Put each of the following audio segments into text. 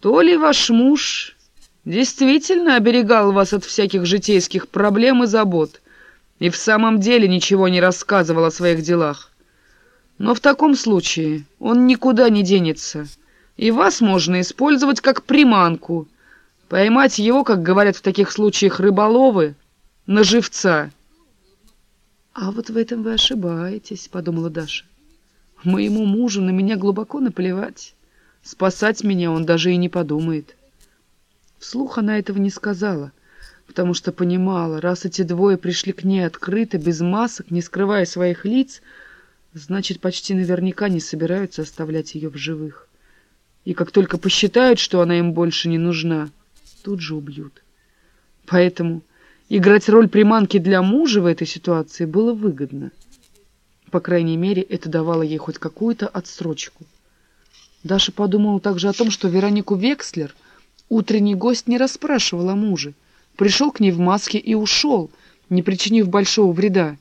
То ли ваш муж действительно оберегал вас от всяких житейских проблем и забот, и в самом деле ничего не рассказывал о своих делах. Но в таком случае он никуда не денется, и вас можно использовать как приманку, поймать его, как говорят в таких случаях рыболовы, на живца. — А вот в этом вы ошибаетесь, — подумала Даша. — Моему мужу на меня глубоко наплевать. Спасать меня он даже и не подумает. Вслух она этого не сказала, потому что понимала, раз эти двое пришли к ней открыто, без масок, не скрывая своих лиц, значит, почти наверняка не собираются оставлять ее в живых. И как только посчитают, что она им больше не нужна, тут же убьют. Поэтому играть роль приманки для мужа в этой ситуации было выгодно. По крайней мере, это давало ей хоть какую-то отсрочку. Даша подумала также о том, что Веронику Векслер утренний гость не расспрашивал о муже. Пришел к ней в маске и ушел, не причинив большого вреда.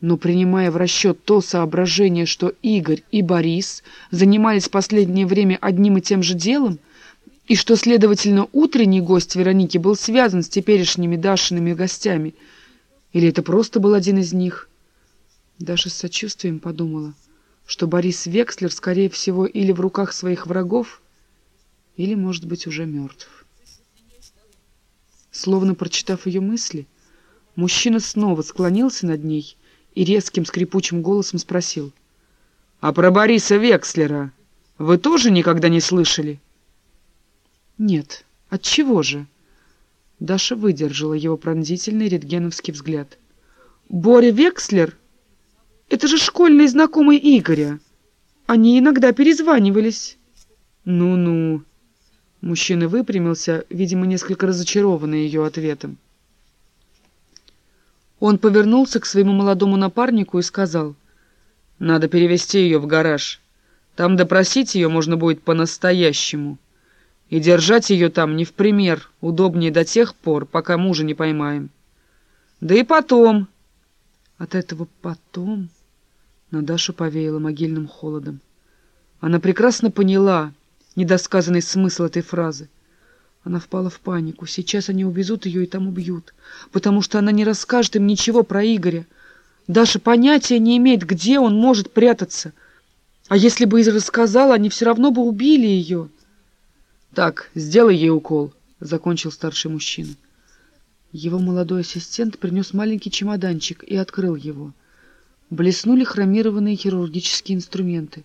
Но принимая в расчет то соображение, что Игорь и Борис занимались последнее время одним и тем же делом, и что, следовательно, утренний гость Вероники был связан с теперешними Дашиными гостями, или это просто был один из них, Даша с сочувствием подумала — что Борис Векслер, скорее всего, или в руках своих врагов, или, может быть, уже мертв. Словно прочитав ее мысли, мужчина снова склонился над ней и резким скрипучим голосом спросил. «А про Бориса Векслера вы тоже никогда не слышали?» «Нет. От чего же?» Даша выдержала его пронзительный рентгеновский взгляд. «Боря Векслер это же школьный знакомый Игоря. Они иногда перезванивались. Ну-ну. Мужчина выпрямился, видимо, несколько разочарованный ее ответом. Он повернулся к своему молодому напарнику и сказал, «Надо перевести ее в гараж. Там допросить ее можно будет по-настоящему. И держать ее там не в пример, удобнее до тех пор, пока мужа не поймаем. Да и потом...» От этого «потом» На Дашу повеяло могильным холодом. Она прекрасно поняла недосказанный смысл этой фразы. Она впала в панику. Сейчас они увезут ее и там убьют, потому что она не расскажет им ничего про Игоря. Даша понятия не имеет, где он может прятаться. А если бы и рассказала, они все равно бы убили ее. — Так, сделай ей укол, — закончил старший мужчина. Его молодой ассистент принес маленький чемоданчик и открыл его блеснули хромированные хирургические инструменты.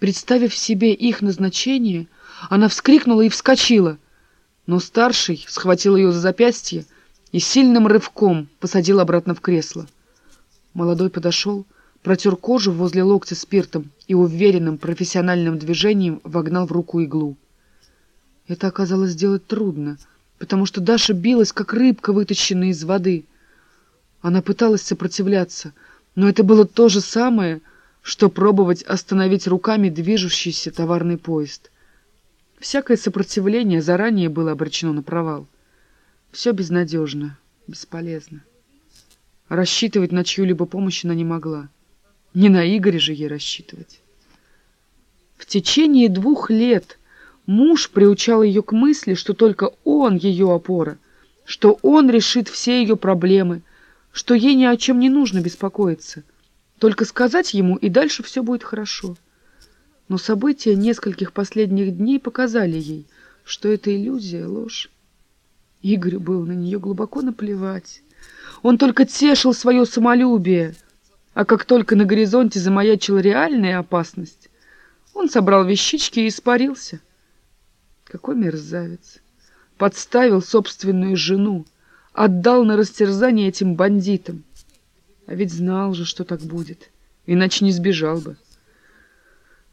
Представив себе их назначение, она вскрикнула и вскочила, но старший схватил ее за запястье и сильным рывком посадил обратно в кресло. Молодой подошел, протер кожу возле локтя спиртом и уверенным профессиональным движением вогнал в руку иглу. Это оказалось сделать трудно, потому что Даша билась, как рыбка, вытащенная из воды. Она пыталась сопротивляться — но это было то же самое, что пробовать остановить руками движущийся товарный поезд. Всякое сопротивление заранее было обречено на провал. Все безнадежно, бесполезно. Рассчитывать на чью-либо помощь она не могла. Не на Игоря же ей рассчитывать. В течение двух лет муж приучал ее к мысли, что только он ее опора, что он решит все ее проблемы, что ей ни о чем не нужно беспокоиться. Только сказать ему, и дальше все будет хорошо. Но события нескольких последних дней показали ей, что это иллюзия, ложь. Игорю было на нее глубоко наплевать. Он только тешил свое самолюбие. А как только на горизонте замаячила реальная опасность, он собрал вещички и испарился. Какой мерзавец! Подставил собственную жену, отдал на растерзание этим бандитам. А ведь знал же, что так будет, иначе не сбежал бы.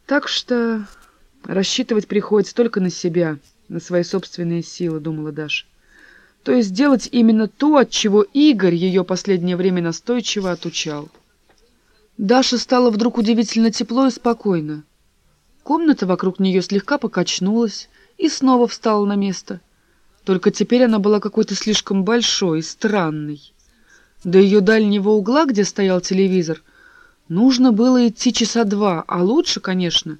Так что рассчитывать приходится только на себя, на свои собственные силы, думала Даша. То есть делать именно то, от чего Игорь ее последнее время настойчиво отучал. Даша стала вдруг удивительно тепло и спокойно. Комната вокруг нее слегка покачнулась и снова встала на место. Только теперь она была какой-то слишком большой и странной. До ее дальнего угла, где стоял телевизор, нужно было идти часа два, а лучше, конечно,